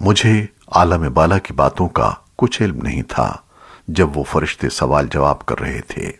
مجھے عالم بالا کی باتوں کا کچھ علم نہیں تھا، جب وہ فرشتے سوال جواب کر رہے تھے۔